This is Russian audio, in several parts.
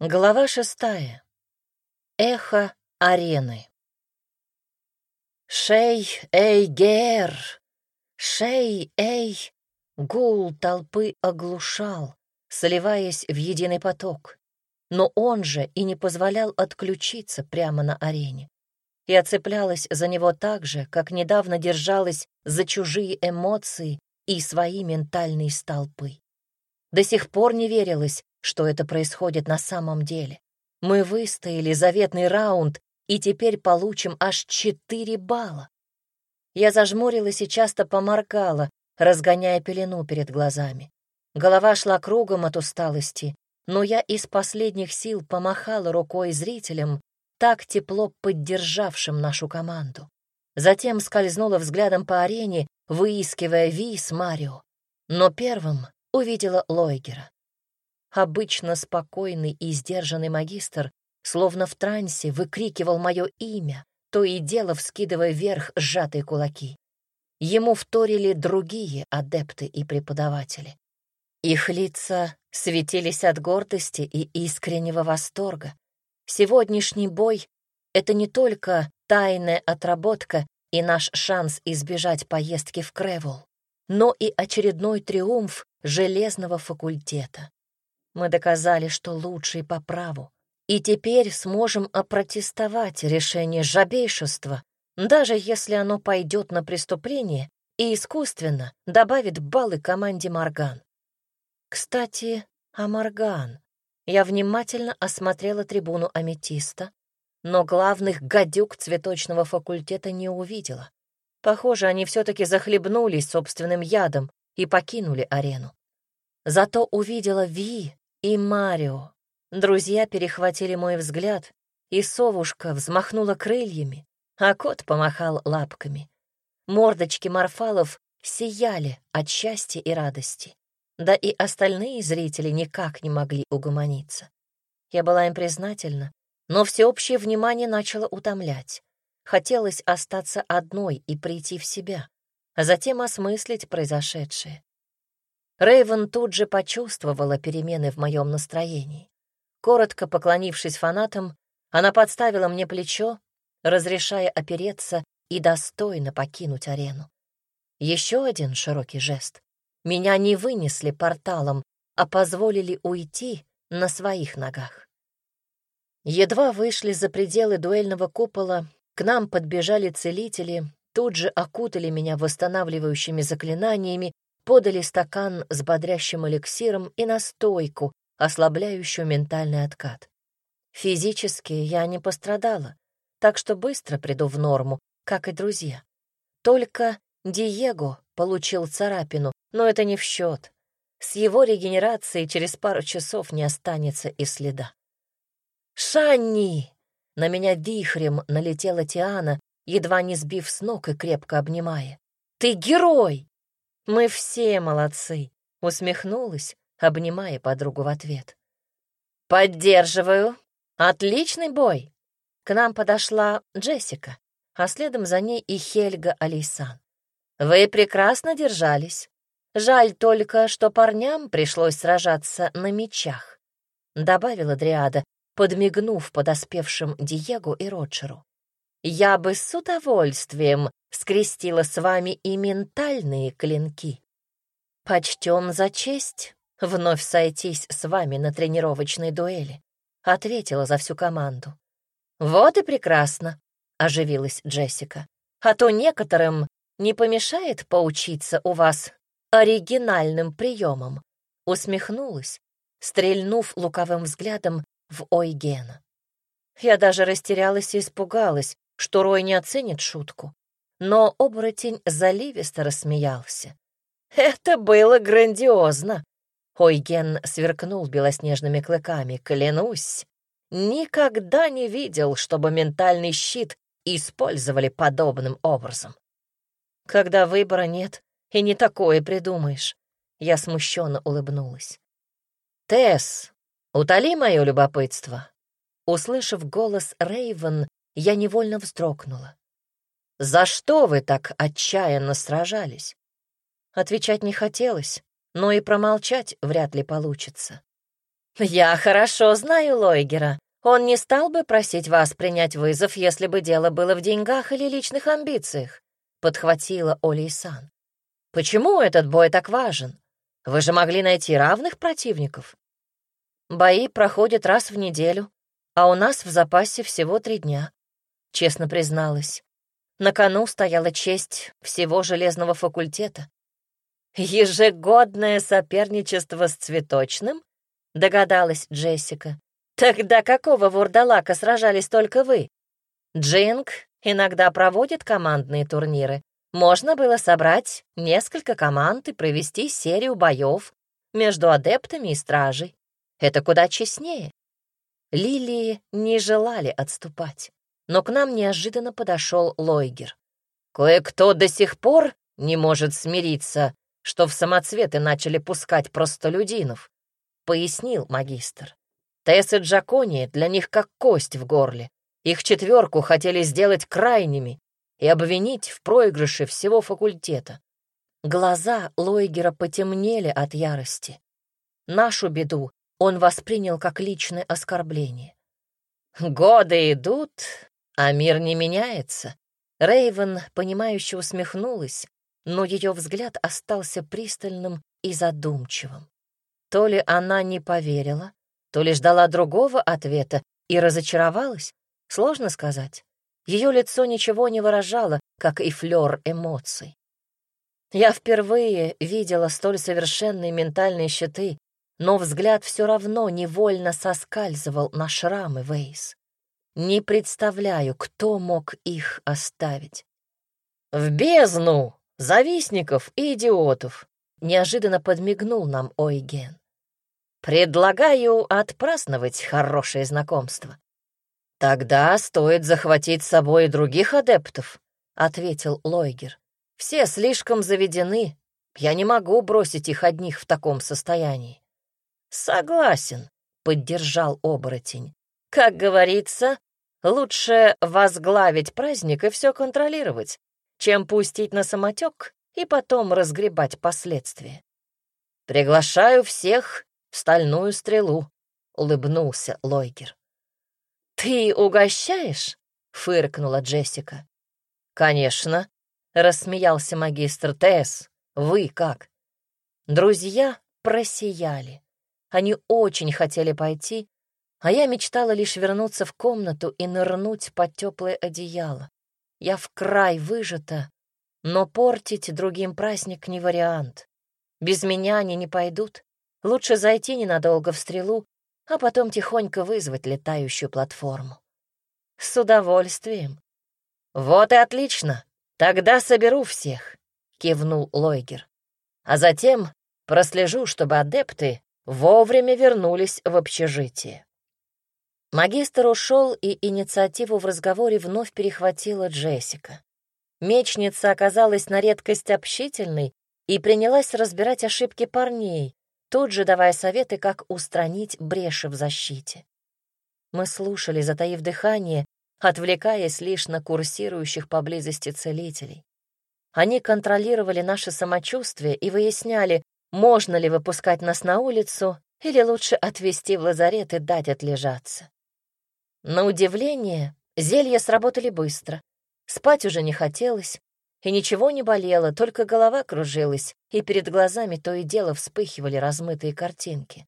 Глава шестая. Эхо арены. Шей, эй, гер! Шей, эй! Гул толпы оглушал, сливаясь в единый поток. Но он же и не позволял отключиться прямо на арене. Я цеплялась за него так же, как недавно держалась за чужие эмоции и свои ментальные столпы. До сих пор не верилось, что это происходит на самом деле. Мы выстояли заветный раунд и теперь получим аж четыре балла. Я зажмурилась и часто поморгала, разгоняя пелену перед глазами. Голова шла кругом от усталости, но я из последних сил помахала рукой зрителям, так тепло поддержавшим нашу команду. Затем скользнула взглядом по арене, выискивая Ви с Марио. Но первым увидела Лойгера. Обычно спокойный и сдержанный магистр, словно в трансе, выкрикивал мое имя, то и дело вскидывая вверх сжатые кулаки. Ему вторили другие адепты и преподаватели. Их лица светились от гордости и искреннего восторга. Сегодняшний бой — это не только тайная отработка и наш шанс избежать поездки в Кревул, но и очередной триумф железного факультета. Мы доказали, что лучшие по праву. И теперь сможем опротестовать решение жабейшества, даже если оно пойдет на преступление и искусственно добавит баллы команде Морган. Кстати, о Морган. Я внимательно осмотрела трибуну аметиста, но главных гадюк цветочного факультета не увидела. Похоже, они все-таки захлебнулись собственным ядом и покинули арену. Зато увидела Ви и Марио. Друзья перехватили мой взгляд, и совушка взмахнула крыльями, а кот помахал лапками. Мордочки морфалов сияли от счастья и радости. Да и остальные зрители никак не могли угомониться. Я была им признательна, но всеобщее внимание начало утомлять. Хотелось остаться одной и прийти в себя, а затем осмыслить произошедшее. Рейвен тут же почувствовала перемены в моем настроении. Коротко поклонившись фанатам, она подставила мне плечо, разрешая опереться и достойно покинуть арену. Еще один широкий жест. Меня не вынесли порталом, а позволили уйти на своих ногах. Едва вышли за пределы дуэльного купола, к нам подбежали целители, тут же окутали меня восстанавливающими заклинаниями подали стакан с бодрящим эликсиром и настойку, ослабляющую ментальный откат. Физически я не пострадала, так что быстро приду в норму, как и друзья. Только Диего получил царапину, но это не в счет. С его регенерацией через пару часов не останется и следа. «Шанни!» На меня вихрем налетела Тиана, едва не сбив с ног и крепко обнимая. «Ты герой!» «Мы все молодцы», — усмехнулась, обнимая подругу в ответ. «Поддерживаю. Отличный бой!» К нам подошла Джессика, а следом за ней и Хельга Алисан. «Вы прекрасно держались. Жаль только, что парням пришлось сражаться на мечах», — добавила Дриада, подмигнув подоспевшим Диего и Роджеру. «Я бы с удовольствием скрестила с вами и ментальные клинки. Почтем за честь вновь сойтись с вами на тренировочной дуэли, ответила за всю команду. Вот и прекрасно, оживилась Джессика. А то некоторым не помешает поучиться у вас оригинальным приемам, усмехнулась, стрельнув лукавым взглядом в Ойгена. Я даже растерялась и испугалась, что Рой не оценит шутку но оборотень заливисто рассмеялся. «Это было грандиозно!» Ойген сверкнул белоснежными клыками. «Клянусь, никогда не видел, чтобы ментальный щит использовали подобным образом. Когда выбора нет, и не такое придумаешь. Я смущенно улыбнулась. «Тесс, утоли мое любопытство». Услышав голос Рейвен, я невольно вздрогнула. За что вы так отчаянно сражались? Отвечать не хотелось, но и промолчать вряд ли получится. «Я хорошо знаю Лойгера. Он не стал бы просить вас принять вызов, если бы дело было в деньгах или личных амбициях», — подхватила Оли Сан. «Почему этот бой так важен? Вы же могли найти равных противников». «Бои проходят раз в неделю, а у нас в запасе всего три дня», — честно призналась. На кону стояла честь всего железного факультета. «Ежегодное соперничество с цветочным?» — догадалась Джессика. «Тогда какого вурдалака сражались только вы? Джинг иногда проводит командные турниры. Можно было собрать несколько команд и провести серию боев между адептами и стражей. Это куда честнее». Лилии не желали отступать, но к нам неожиданно подошел Лойгер. «Кое-кто до сих пор не может смириться, что в самоцветы начали пускать простолюдинов пояснил магистр. Тесс и Джакони для них как кость в горле. Их четверку хотели сделать крайними и обвинить в проигрыше всего факультета. Глаза Лойгера потемнели от ярости. Нашу беду он воспринял как личное оскорбление. «Годы идут, а мир не меняется». Рейвен, понимающе усмехнулась, но ее взгляд остался пристальным и задумчивым. То ли она не поверила, то ли ждала другого ответа и разочаровалась, сложно сказать. Ее лицо ничего не выражало, как и флёр эмоций. Я впервые видела столь совершенные ментальные щиты, но взгляд все равно невольно соскальзывал на шрамы Вейс. Не представляю, кто мог их оставить. «В бездну! Завистников и идиотов!» Неожиданно подмигнул нам Ойген. «Предлагаю отпраздновать хорошее знакомство». «Тогда стоит захватить с собой и других адептов», — ответил Лойгер. «Все слишком заведены. Я не могу бросить их одних в таком состоянии». «Согласен», — поддержал оборотень. «Как говорится, лучше возглавить праздник и все контролировать, чем пустить на самотек и потом разгребать последствия. «Приглашаю всех в стальную стрелу», — улыбнулся Лойгер. «Ты угощаешь?» — фыркнула Джессика. «Конечно», — рассмеялся магистр Тесс. «Вы как?» Друзья просияли. Они очень хотели пойти, а я мечтала лишь вернуться в комнату и нырнуть под теплое одеяло. Я в край выжата но портить другим праздник не вариант. Без меня они не пойдут. Лучше зайти ненадолго в стрелу, а потом тихонько вызвать летающую платформу. С удовольствием. Вот и отлично. Тогда соберу всех, кивнул Лойгер. А затем прослежу, чтобы адепты вовремя вернулись в общежитие. Магистр ушел, и инициативу в разговоре вновь перехватила Джессика. Мечница оказалась на редкость общительной и принялась разбирать ошибки парней, тут же давая советы, как устранить бреши в защите. Мы слушали, затаив дыхание, отвлекаясь лишь на курсирующих поблизости целителей. Они контролировали наше самочувствие и выясняли, можно ли выпускать нас на улицу или лучше отвезти в лазарет и дать отлежаться. На удивление, зелья сработали быстро. Спать уже не хотелось, и ничего не болело, только голова кружилась, и перед глазами то и дело вспыхивали размытые картинки.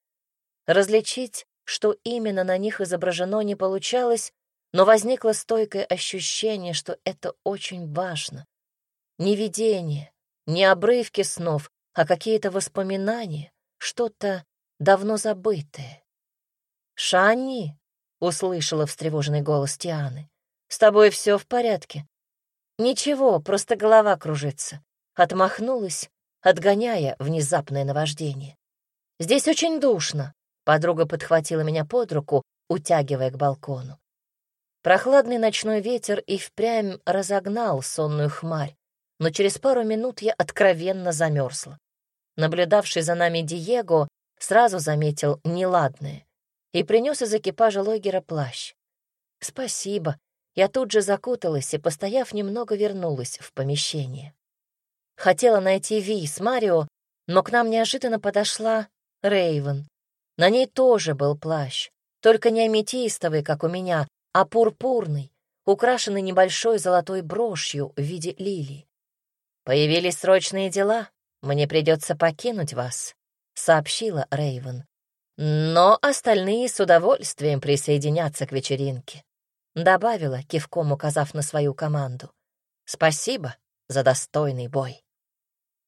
Различить, что именно на них изображено, не получалось, но возникло стойкое ощущение, что это очень важно. Не видение, не обрывки снов, а какие-то воспоминания, что-то давно забытое. «Шанни!» — услышала встревоженный голос Тианы. «С тобой все в порядке?» «Ничего, просто голова кружится». Отмахнулась, отгоняя внезапное наваждение. «Здесь очень душно», — подруга подхватила меня под руку, утягивая к балкону. Прохладный ночной ветер и впрямь разогнал сонную хмарь, но через пару минут я откровенно замерзла. Наблюдавший за нами Диего сразу заметил неладное и принес из экипажа Лойгера плащ. «Спасибо», я тут же закуталась и, постояв немного, вернулась в помещение. Хотела найти Ви с Марио, но к нам неожиданно подошла Рейвен. На ней тоже был плащ, только не аметистовый, как у меня, а пурпурный, украшенный небольшой золотой брошью в виде лилии. «Появились срочные дела, мне придется покинуть вас», — сообщила Рейвен. «Но остальные с удовольствием присоединятся к вечеринке», — добавила, кивком указав на свою команду. «Спасибо за достойный бой».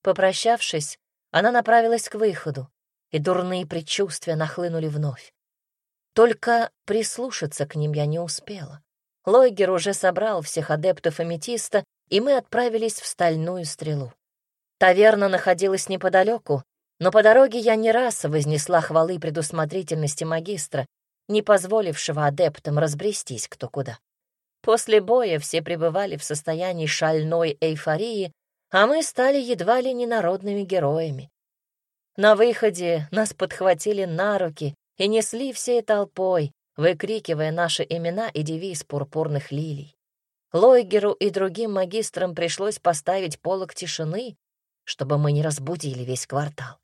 Попрощавшись, она направилась к выходу, и дурные предчувствия нахлынули вновь. Только прислушаться к ним я не успела. Лойгер уже собрал всех адептов аметиста, и мы отправились в стальную стрелу. Таверна находилась неподалеку, но по дороге я не раз вознесла хвалы предусмотрительности магистра, не позволившего адептам разбрестись кто куда. После боя все пребывали в состоянии шальной эйфории, а мы стали едва ли не народными героями. На выходе нас подхватили на руки и несли всей толпой, выкрикивая наши имена и девиз пурпурных лилий. Лойгеру и другим магистрам пришлось поставить полок тишины, чтобы мы не разбудили весь квартал.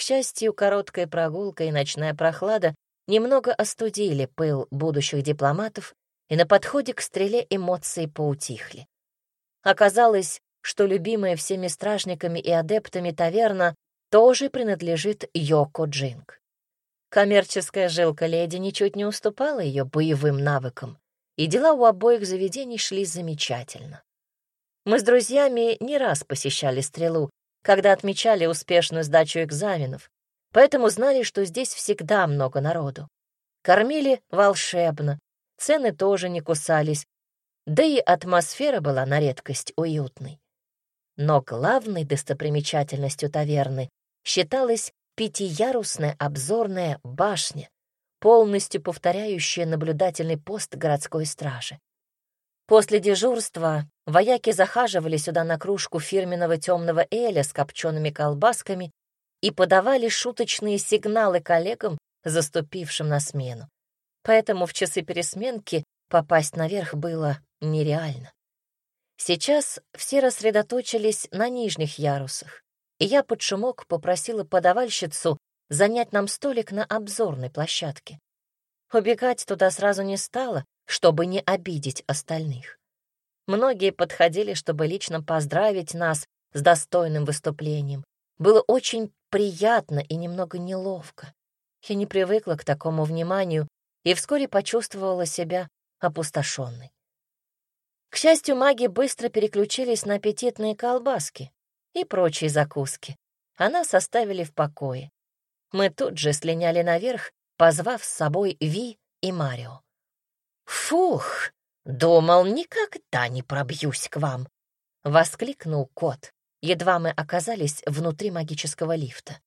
К счастью, короткая прогулка и ночная прохлада немного остудили пыл будущих дипломатов, и на подходе к стреле эмоции поутихли. Оказалось, что любимая всеми стражниками и адептами таверна тоже принадлежит Йоко Джинг. Коммерческая жилка леди ничуть не уступала ее боевым навыкам, и дела у обоих заведений шли замечательно. Мы с друзьями не раз посещали стрелу, когда отмечали успешную сдачу экзаменов, поэтому знали, что здесь всегда много народу. Кормили волшебно, цены тоже не кусались, да и атмосфера была на редкость уютной. Но главной достопримечательностью таверны считалась пятиярусная обзорная башня, полностью повторяющая наблюдательный пост городской стражи. После дежурства вояки захаживали сюда на кружку фирменного темного эля с копчеными колбасками и подавали шуточные сигналы коллегам, заступившим на смену. Поэтому в часы пересменки попасть наверх было нереально. Сейчас все рассредоточились на нижних ярусах, и я под шумок попросила подавальщицу занять нам столик на обзорной площадке. Убегать туда сразу не стала, чтобы не обидеть остальных. Многие подходили, чтобы лично поздравить нас с достойным выступлением. Было очень приятно и немного неловко. Я не привыкла к такому вниманию и вскоре почувствовала себя опустошенной. К счастью, маги быстро переключились на аппетитные колбаски, и прочие закуски, а нас оставили в покое. Мы тут же слиняли наверх, позвав с собой Ви и Марио. «Фух, думал, никогда не пробьюсь к вам!» — воскликнул кот, едва мы оказались внутри магического лифта.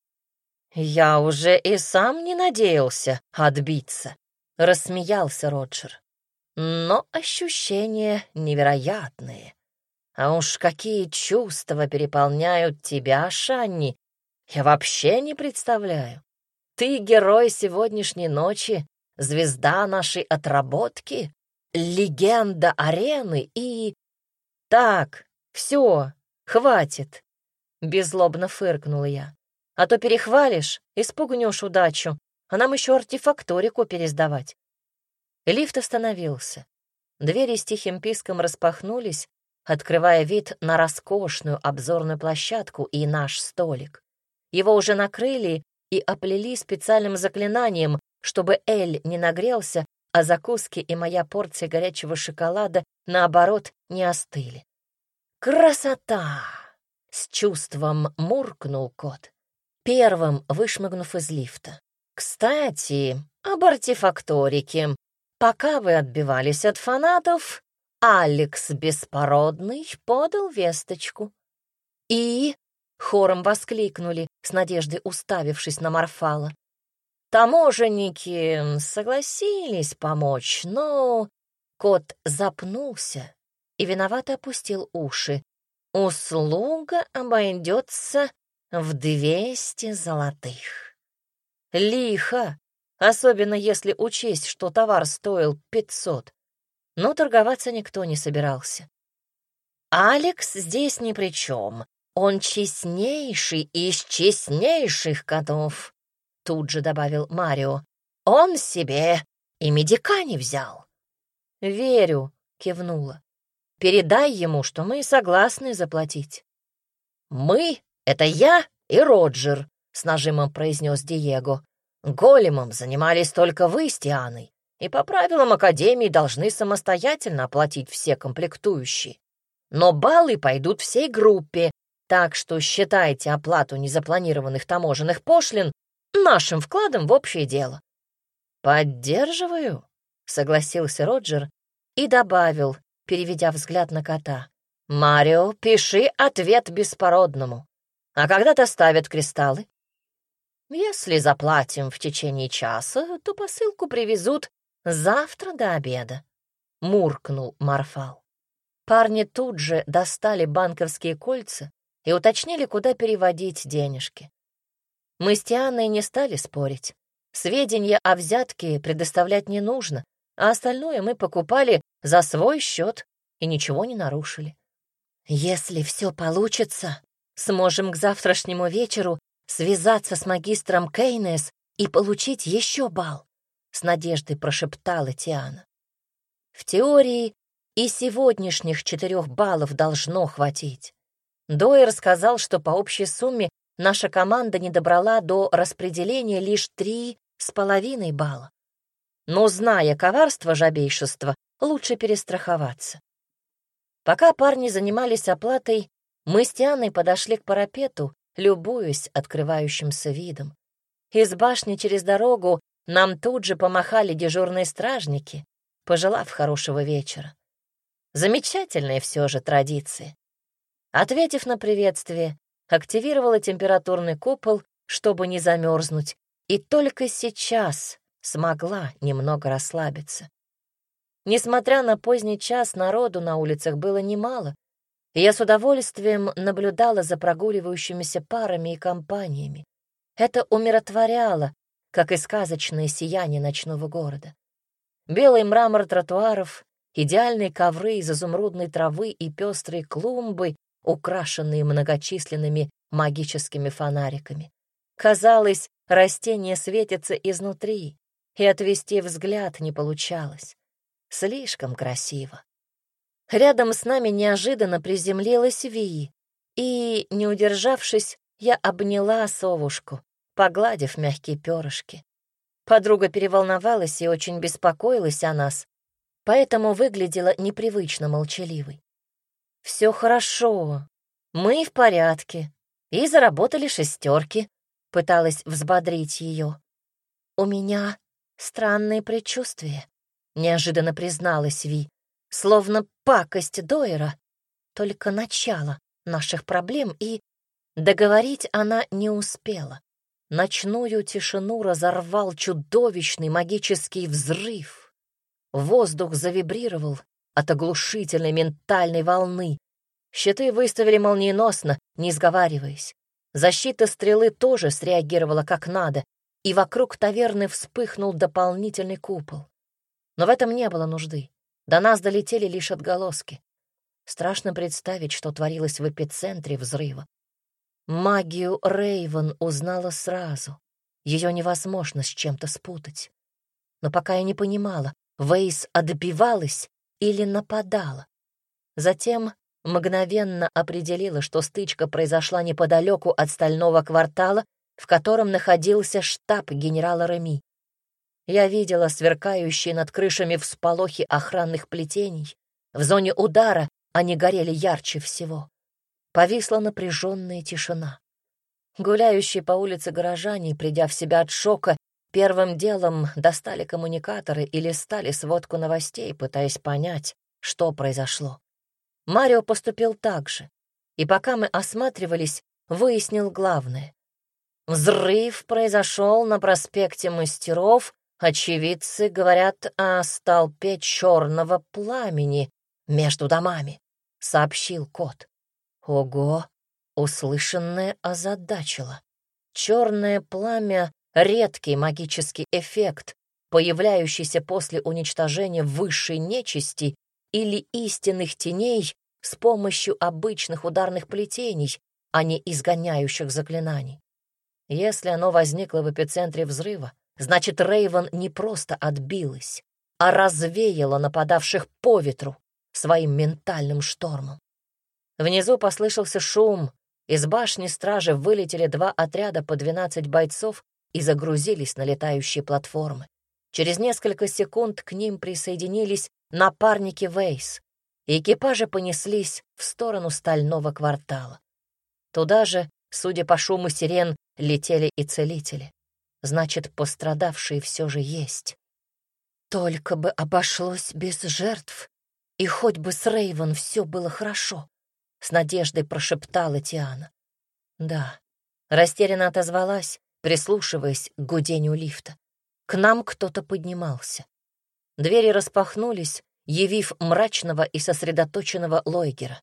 «Я уже и сам не надеялся отбиться», — рассмеялся Роджер. «Но ощущения невероятные. А уж какие чувства переполняют тебя, Шанни, я вообще не представляю. Ты герой сегодняшней ночи, звезда нашей отработки, легенда арены и... Так, все, хватит, беззлобно фыркнула я. А то перехвалишь, испугнешь удачу, а нам еще артефакторику пересдавать. Лифт остановился. Двери с тихим писком распахнулись, открывая вид на роскошную обзорную площадку и наш столик. Его уже накрыли и оплели специальным заклинанием, чтобы Эль не нагрелся, а закуски и моя порция горячего шоколада, наоборот, не остыли. «Красота!» — с чувством муркнул кот, первым вышмыгнув из лифта. «Кстати, об артефакторике. Пока вы отбивались от фанатов, Алекс Беспородный подал весточку. «И?» — хором воскликнули, с надеждой уставившись на Марфала. Таможенники согласились помочь, но... Кот запнулся и виновато опустил уши. Услуга обойдется в двести золотых. Лихо, особенно если учесть, что товар стоил пятьсот но торговаться никто не собирался. «Алекс здесь ни при чем. Он честнейший из честнейших котов», — тут же добавил Марио. «Он себе и медика не взял». «Верю», — кивнула. «Передай ему, что мы согласны заплатить». «Мы — это я и Роджер», — с нажимом произнес Диего. «Големом занимались только вы с Тианой, и по правилам Академии должны самостоятельно оплатить все комплектующие. Но баллы пойдут всей группе, так что считайте оплату незапланированных таможенных пошлин нашим вкладом в общее дело. «Поддерживаю», — согласился Роджер и добавил, переведя взгляд на кота. «Марио, пиши ответ беспородному. А когда доставят кристаллы?» «Если заплатим в течение часа, то посылку привезут завтра до обеда», — муркнул Марфал. Парни тут же достали банковские кольца и уточнили, куда переводить денежки. Мы с Тианой не стали спорить. Сведения о взятке предоставлять не нужно, а остальное мы покупали за свой счет и ничего не нарушили. Если все получится, сможем к завтрашнему вечеру связаться с магистром Кейнес и получить еще бал, с надеждой прошептала Тиана. В теории и сегодняшних четырех баллов должно хватить. Дойер сказал, что по общей сумме наша команда не добрала до распределения лишь три с половиной балла. Но, зная коварство жабейшества, лучше перестраховаться. Пока парни занимались оплатой, мы с Тианой подошли к парапету, любуясь открывающимся видом. Из башни через дорогу нам тут же помахали дежурные стражники, пожелав хорошего вечера. Замечательные все же традиции. Ответив на приветствие, активировала температурный купол, чтобы не замерзнуть, и только сейчас смогла немного расслабиться. Несмотря на поздний час, народу на улицах было немало, и я с удовольствием наблюдала за прогуливающимися парами и компаниями. Это умиротворяло, как и сказочное сияние ночного города. Белый мрамор тротуаров, идеальные ковры из изумрудной травы и пестрые клумбы украшенные многочисленными магическими фонариками. Казалось, растение светится изнутри, и отвести взгляд не получалось. Слишком красиво. Рядом с нами неожиданно приземлилась Ви, и, не удержавшись, я обняла совушку, погладив мягкие перышки. Подруга переволновалась и очень беспокоилась о нас, поэтому выглядела непривычно молчаливой. Все хорошо, мы в порядке и заработали шестерки, пыталась взбодрить ее. У меня странные предчувствия, неожиданно призналась Ви, словно пакость Дойера, только начало наших проблем, и договорить она не успела. Ночную тишину разорвал чудовищный магический взрыв. Воздух завибрировал, от оглушительной ментальной волны. Щиты выставили молниеносно, не сговариваясь. Защита стрелы тоже среагировала как надо, и вокруг таверны вспыхнул дополнительный купол. Но в этом не было нужды. До нас долетели лишь отголоски. Страшно представить, что творилось в эпицентре взрыва. Магию Рейвен узнала сразу. Ее невозможно с чем-то спутать. Но пока я не понимала, Вейс отбивалась или нападала. Затем мгновенно определила, что стычка произошла неподалеку от стального квартала, в котором находился штаб генерала Реми. Я видела сверкающие над крышами всполохи охранных плетений. В зоне удара они горели ярче всего. Повисла напряженная тишина. Гуляющие по улице горожане, придя в себя от шока, Первым делом достали коммуникаторы и листали сводку новостей, пытаясь понять, что произошло. Марио поступил так же, и пока мы осматривались, выяснил главное. Взрыв произошел на проспекте Мастеров, очевидцы говорят о столпе черного пламени между домами, сообщил кот. Ого, услышанное озадачило. Черное пламя редкий магический эффект, появляющийся после уничтожения высшей нечисти или истинных теней с помощью обычных ударных плетений, а не изгоняющих заклинаний. Если оно возникло в эпицентре взрыва, значит, Рейвен не просто отбилась, а развеяла нападавших по ветру своим ментальным штормом. Внизу послышался шум, из башни стражи вылетели два отряда по 12 бойцов и загрузились на летающие платформы. Через несколько секунд к ним присоединились напарники Вейс, и экипажи понеслись в сторону стального квартала. Туда же, судя по шуму сирен, летели и целители. Значит, пострадавшие все же есть. Только бы обошлось без жертв, и хоть бы с Рейвен все было хорошо, — с надеждой прошептала Тиана. Да, растерянно отозвалась, прислушиваясь к гудению лифта. К нам кто-то поднимался. Двери распахнулись, явив мрачного и сосредоточенного Лойгера.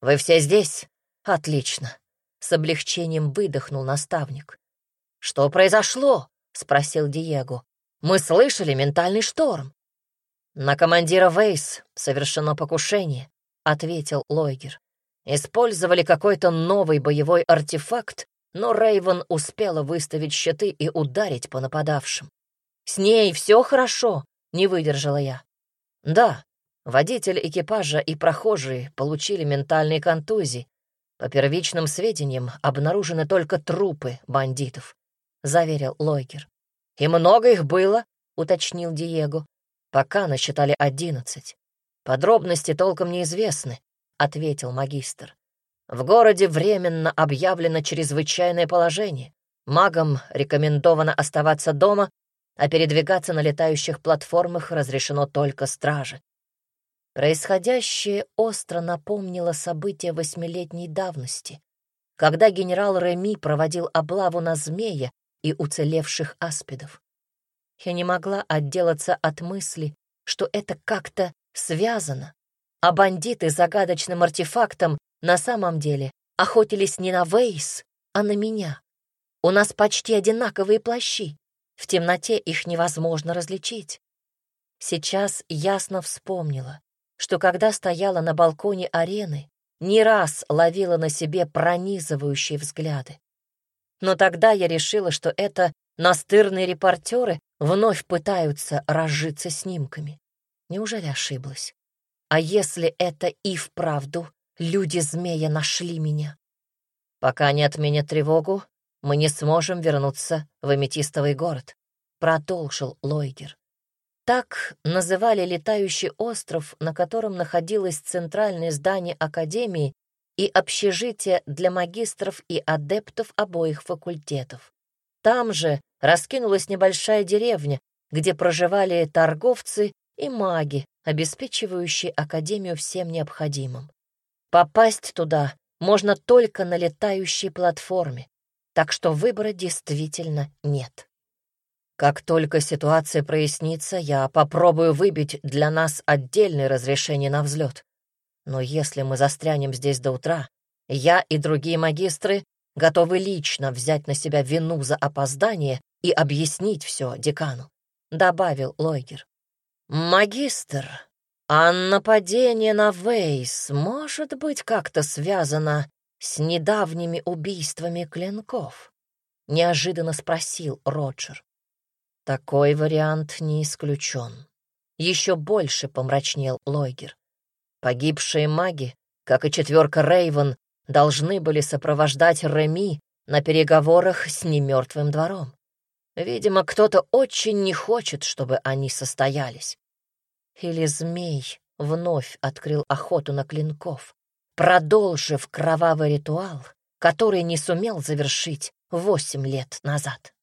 «Вы все здесь? Отлично!» — с облегчением выдохнул наставник. «Что произошло?» — спросил Диего. «Мы слышали ментальный шторм». «На командира Вейс совершено покушение», — ответил Лойгер. «Использовали какой-то новый боевой артефакт, но Рейвен успела выставить щиты и ударить по нападавшим. «С ней все хорошо», — не выдержала я. «Да, водитель экипажа и прохожие получили ментальные контузии. По первичным сведениям обнаружены только трупы бандитов», — заверил Лойкер. «И много их было», — уточнил Диего. «Пока насчитали одиннадцать. Подробности толком неизвестны», — ответил магистр. «В городе временно объявлено чрезвычайное положение. Магам рекомендовано оставаться дома а передвигаться на летающих платформах разрешено только страже. Происходящее остро напомнило события восьмилетней давности, когда генерал Реми проводил облаву на змея и уцелевших аспидов. Я не могла отделаться от мысли, что это как-то связано, а бандиты загадочным артефактом на самом деле охотились не на Вейс, а на меня. У нас почти одинаковые плащи, в темноте их невозможно различить. Сейчас ясно вспомнила, что когда стояла на балконе арены, не раз ловила на себе пронизывающие взгляды. Но тогда я решила, что это настырные репортеры вновь пытаются разжиться снимками. Неужели ошиблась? А если это и вправду люди-змея нашли меня? Пока не отменят тревогу, мы не сможем вернуться в Аметистовый город», — продолжил Лойгер. Так называли летающий остров, на котором находилось центральное здание Академии и общежитие для магистров и адептов обоих факультетов. Там же раскинулась небольшая деревня, где проживали торговцы и маги, обеспечивающие Академию всем необходимым. Попасть туда можно только на летающей платформе так что выбора действительно нет. Как только ситуация прояснится, я попробую выбить для нас отдельное разрешение на взлет. Но если мы застрянем здесь до утра, я и другие магистры готовы лично взять на себя вину за опоздание и объяснить все декану», — добавил Лойгер. «Магистр, а нападение на Вейс может быть как-то связано с недавними убийствами клинков?» — неожиданно спросил Роджер. «Такой вариант не исключен». Еще больше помрачнел Лойгер. Погибшие маги, как и четверка Рейвен, должны были сопровождать Реми на переговорах с немертвым двором. Видимо, кто-то очень не хочет, чтобы они состоялись. Или змей вновь открыл охоту на клинков продолжив кровавый ритуал, который не сумел завершить восемь лет назад.